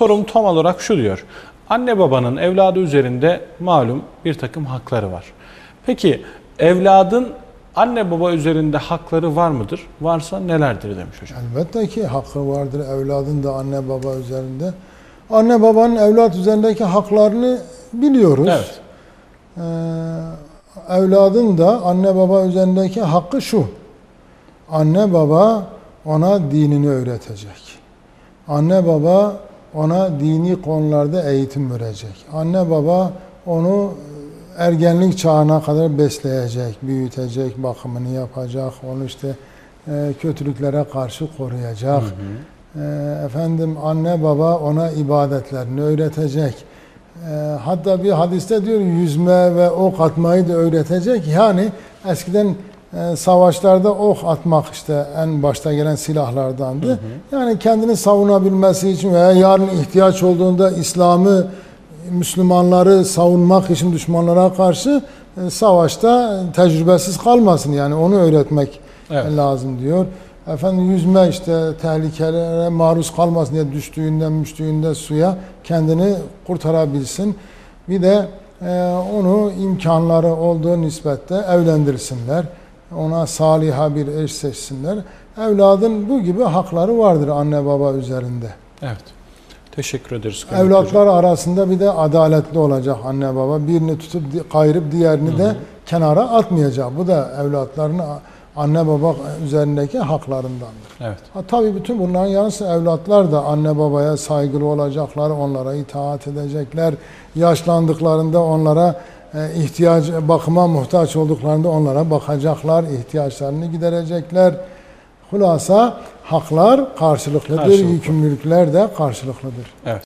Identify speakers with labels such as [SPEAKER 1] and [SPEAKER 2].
[SPEAKER 1] sorum tam olarak şu diyor. Anne babanın evladı üzerinde malum bir takım hakları var. Peki evladın anne baba üzerinde hakları var mıdır? Varsa nelerdir demiş hocam.
[SPEAKER 2] Elbette ki hakkı vardır evladın da anne baba üzerinde. Anne babanın evlat üzerindeki haklarını biliyoruz.
[SPEAKER 1] Evet.
[SPEAKER 2] Ee, evladın da anne baba üzerindeki hakkı şu. Anne baba ona dinini öğretecek. Anne baba ona dini konularda eğitim verecek. Anne baba onu ergenlik çağına kadar besleyecek, büyütecek, bakımını yapacak, onu işte e, kötülüklere karşı koruyacak. E, efendim anne baba ona ibadetlerini öğretecek. E, hatta bir hadiste diyor yüzme ve ok atmayı da öğretecek. Yani eskiden e, savaşlarda ok atmak işte en başta gelen silahlardandı. Yani kendini savunabilmesi için veya yarın ihtiyaç olduğunda İslam'ı Müslümanları savunmak için düşmanlara karşı e, savaşta tecrübesiz kalmasın yani onu öğretmek
[SPEAKER 1] Evet.
[SPEAKER 2] lazım diyor. Efendim yüzme işte tehlikelere maruz kalmasın diye düştüğünde müştüğünde suya kendini kurtarabilsin. Bir de e, onu imkanları olduğu nispette evlendirsinler. Ona saliha bir eş seçsinler. Evladın bu gibi hakları vardır anne baba üzerinde.
[SPEAKER 1] Evet. Teşekkür ederiz.
[SPEAKER 2] Evlatlar arasında bir de adaletli olacak anne baba. Birini tutup kayırıp diğerini de kenara atmayacak. Bu da evlatların a- anne baba üzerindeki haklarındandır.
[SPEAKER 1] Evet.
[SPEAKER 2] Ha, tabii bütün bunların yanı sıra evlatlar da anne babaya saygılı olacaklar, onlara itaat edecekler. Yaşlandıklarında onlara e, ihtiyaç bakıma muhtaç olduklarında onlara bakacaklar, ihtiyaçlarını giderecekler. Hulasa haklar karşılıklıdır,
[SPEAKER 1] Karşılıklı.
[SPEAKER 2] yükümlülükler de karşılıklıdır.
[SPEAKER 1] Evet.